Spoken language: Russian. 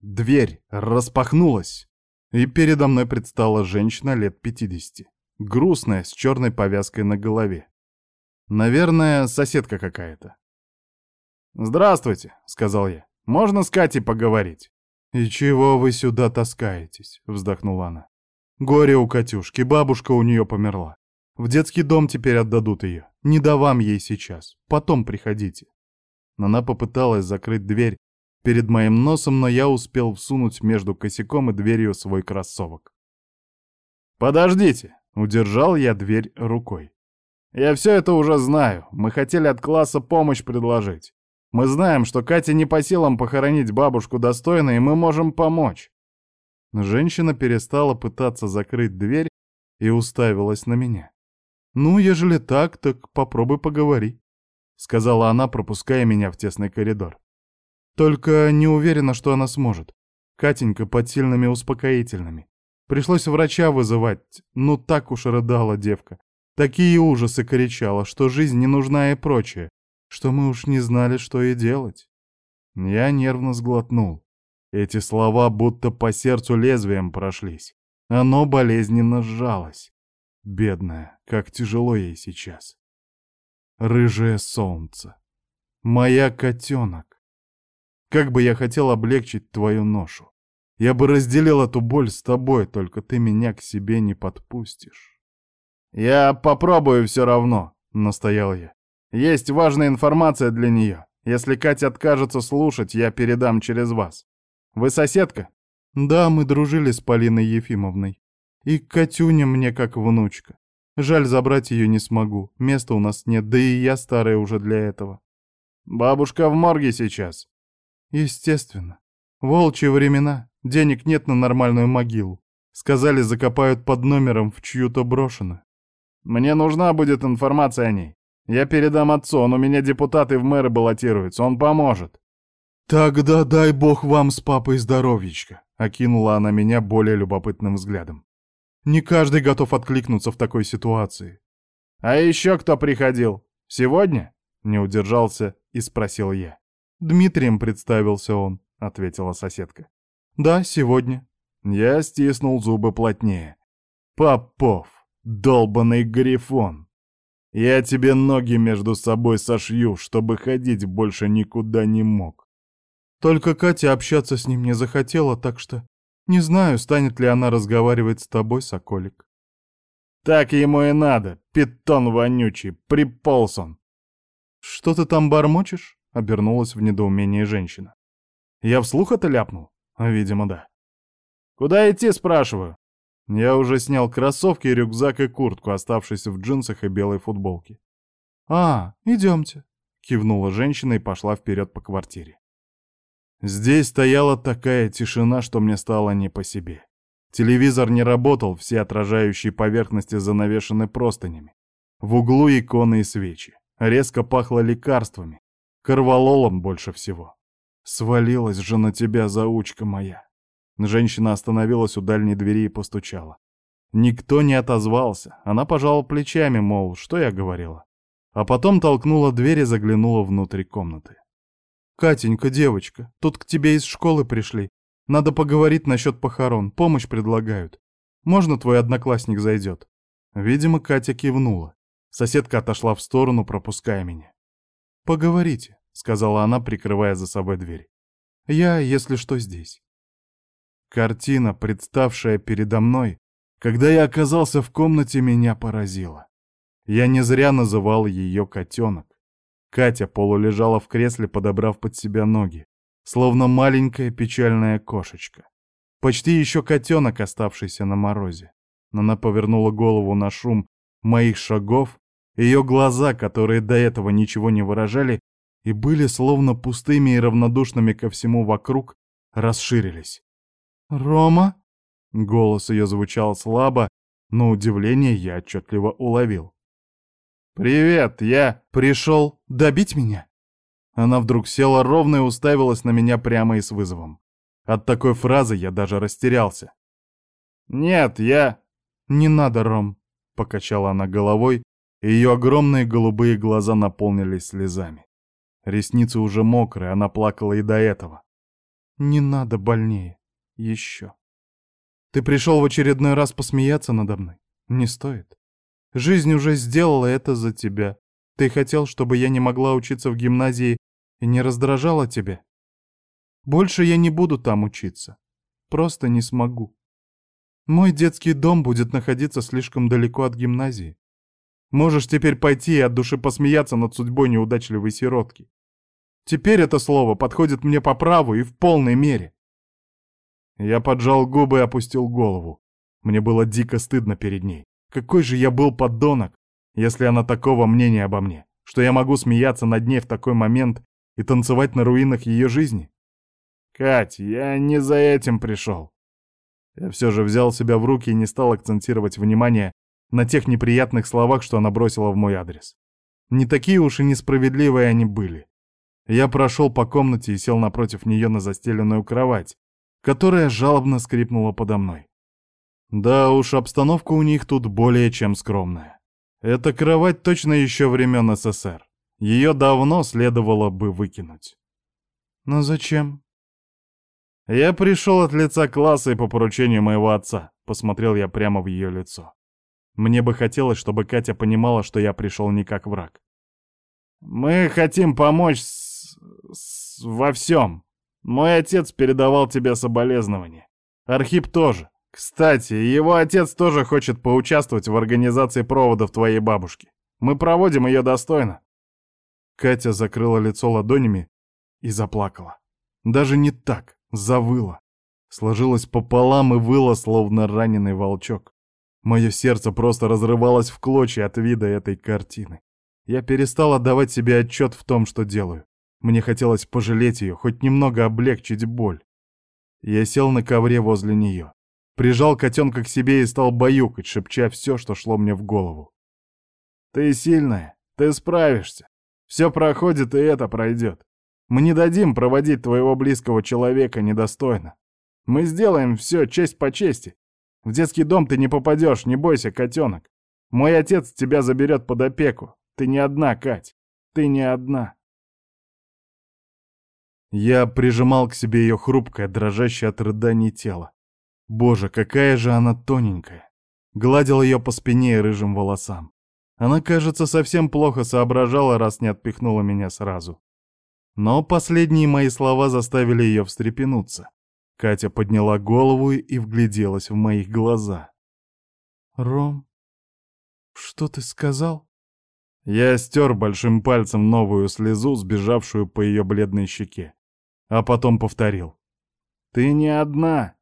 Дверь распахнулась, и передо мной предстала женщина лет пятидесяти, грустная, с черной повязкой на голове. Наверное, соседка какая-то. «Здравствуйте», — сказал я. «Можно с Катей поговорить?» «И чего вы сюда таскаетесь?» — вздохнула она. «Горе у Катюшки, бабушка у нее померла. В детский дом теперь отдадут ее. Не до вам ей сейчас. Потом приходите». Она попыталась закрыть дверь, перед моим носом, но я успел всунуть между косяком и дверью свой кроссовок. «Подождите!» — удержал я дверь рукой. «Я все это уже знаю. Мы хотели от класса помощь предложить. Мы знаем, что Кате не по силам похоронить бабушку достойно, и мы можем помочь». Женщина перестала пытаться закрыть дверь и уставилась на меня. «Ну, ежели так, так попробуй поговори», — сказала она, пропуская меня в тесный коридор. Только не уверена, что она сможет. Катенька под сильными успокоительными. Пришлось врача вызывать, ну так уж рыдала девка. Такие ужасы кричала, что жизнь не нужна и прочее, что мы уж не знали, что и делать. Я нервно сглотнул. Эти слова будто по сердцу лезвием прошлись. Оно болезненно сжалось. Бедная, как тяжело ей сейчас. Рыжее солнце. Моя котенок. Как бы я хотел облегчить твою ношу. Я бы разделил эту боль с тобой, только ты меня к себе не подпустишь. Я попробую все равно, настоял я. Есть важная информация для нее. Если Катя откажется слушать, я передам через вас. Вы соседка? Да, мы дружили с Полиной Ефимовной. И Катюня мне как внучка. Жаль, забрать ее не смогу. Места у нас нет, да и я старая уже для этого. Бабушка в морге сейчас. Естественно. Волчьи времена. Денег нет на нормальную могилу. Сказали, закопают под номером в чью-то брошенную. Мне нужна будет информация о ней. Я передам отцу, он у меня депутаты в мэры баллотируется, он поможет. Тогда дай бог вам с папой здоровьечка, окинула она меня более любопытным взглядом. Не каждый готов откликнуться в такой ситуации. А еще кто приходил? Сегодня? Не удержался и спросил я. «Дмитрием представился он», — ответила соседка. «Да, сегодня». Я стиснул зубы плотнее. «Попов, долбанный грифон! Я тебе ноги между собой сошью, чтобы ходить больше никуда не мог». Только Катя общаться с ним не захотела, так что не знаю, станет ли она разговаривать с тобой, Соколик. Так ему и надо, питон вонючий, приполз он. Что ты там бормочешь? — обернулась в недоумении женщина. «Я вслух это ляпнул?» «Видимо, да». «Куда идти?» — спрашиваю. Я уже снял кроссовки, рюкзак и куртку, оставшись в джинсах и белой футболке. «А, идемте», — кивнула женщина и пошла вперед по квартире. Здесь стояла такая тишина, что мне стало не по себе. Телевизор не работал, все отражающие поверхности занавешены простынями. В углу иконы и свечи. Резко пахло лекарствами. Корвалолом больше всего. Свалилась же на тебя заучка моя. Женщина остановилась у дальней двери и постучала. Никто не отозвался. Она пожала плечами, мол, что я говорила. А потом толкнула дверь и заглянула внутрь комнаты. «Катенька, девочка, тут к тебе из школы пришли. Надо поговорить насчет похорон, помощь предлагают. Можно твой одноклассник зайдет?» Видимо, Катя кивнула. Соседка отошла в сторону, пропуская меня. «Поговорите», — сказала она, прикрывая за собой дверь. «Я, если что, здесь». Картина, представшая передо мной, когда я оказался в комнате, меня поразила. Я не зря называл ее котенок. Катя полулежала в кресле, подобрав под себя ноги, словно маленькая печальная кошечка. Почти еще котенок, оставшийся на морозе. Но она повернула голову на шум моих шагов, ее глаза, которые до этого ничего не выражали, и были словно пустыми и равнодушными ко всему вокруг, расширились. «Рома?» — голос ее звучал слабо, но удивление я отчетливо уловил. «Привет, я пришел добить меня?» Она вдруг села ровно и уставилась на меня прямо и с вызовом. От такой фразы я даже растерялся. «Нет, я...» «Не надо, Ром», — покачала она головой, и ее огромные голубые глаза наполнились слезами. Ресницы уже мокрые, она плакала и до этого. Не надо больнее. Еще. Ты пришел в очередной раз посмеяться надо мной? Не стоит. Жизнь уже сделала это за тебя. Ты хотел, чтобы я не могла учиться в гимназии и не раздражала тебя? Больше я не буду там учиться. Просто не смогу. Мой детский дом будет находиться слишком далеко от гимназии. Можешь теперь пойти и от души посмеяться над судьбой неудачливой сиротки. Теперь это слово подходит мне по праву и в полной мере. Я поджал губы и опустил голову. Мне было дико стыдно перед ней. Какой же я был подонок, если она такого мнения обо мне, что я могу смеяться над ней в такой момент и танцевать на руинах ее жизни? Кать, я не за этим пришел. Я все же взял себя в руки и не стал акцентировать внимание на тех неприятных словах, что она бросила в мой адрес. Не такие уж и несправедливые они были. Я прошел по комнате и сел напротив нее на застеленную кровать, которая жалобно скрипнула подо мной. Да уж, обстановка у них тут более чем скромная. Эта кровать точно еще времен СССР. Ее давно следовало бы выкинуть. Но зачем? Я пришел от лица класса и по поручению моего отца. Посмотрел я прямо в ее лицо. Мне бы хотелось, чтобы Катя понимала, что я пришел не как враг. Мы хотим помочь с... с... во всем. Мой отец передавал тебе соболезнования. Архип тоже. Кстати, его отец тоже хочет поучаствовать в организации проводов твоей бабушки. Мы проводим ее достойно. Катя закрыла лицо ладонями и заплакала. Даже не так, завыла. Сложилась пополам и выла, словно раненый волчок. Мое сердце просто разрывалось в клочья от вида этой картины. Я перестал отдавать себе отчет в том, что делаю. Мне хотелось пожалеть ее, хоть немного облегчить боль. Я сел на ковре возле нее. Прижал котенка к себе и стал баюкать, шепча все, что шло мне в голову. «Ты сильная, ты справишься. Все проходит, и это пройдет. Мы не дадим проводить твоего близкого человека недостойно. Мы сделаем все честь по чести. В детский дом ты не попадешь, не бойся, котенок. Мой отец тебя заберет под опеку. Ты не одна, Кать. Ты не одна. Я прижимал к себе ее хрупкое, дрожащее от рыданий тело. Боже, какая же она тоненькая. Гладил ее по спине и рыжим волосам. Она, кажется, совсем плохо соображала, раз не отпихнула меня сразу. Но последние мои слова заставили ее встрепенуться. Катя подняла голову и вгляделась в мои глаза. «Ром, что ты сказал?» Я стер большим пальцем новую слезу, сбежавшую по ее бледной щеке. А потом повторил. «Ты не одна!»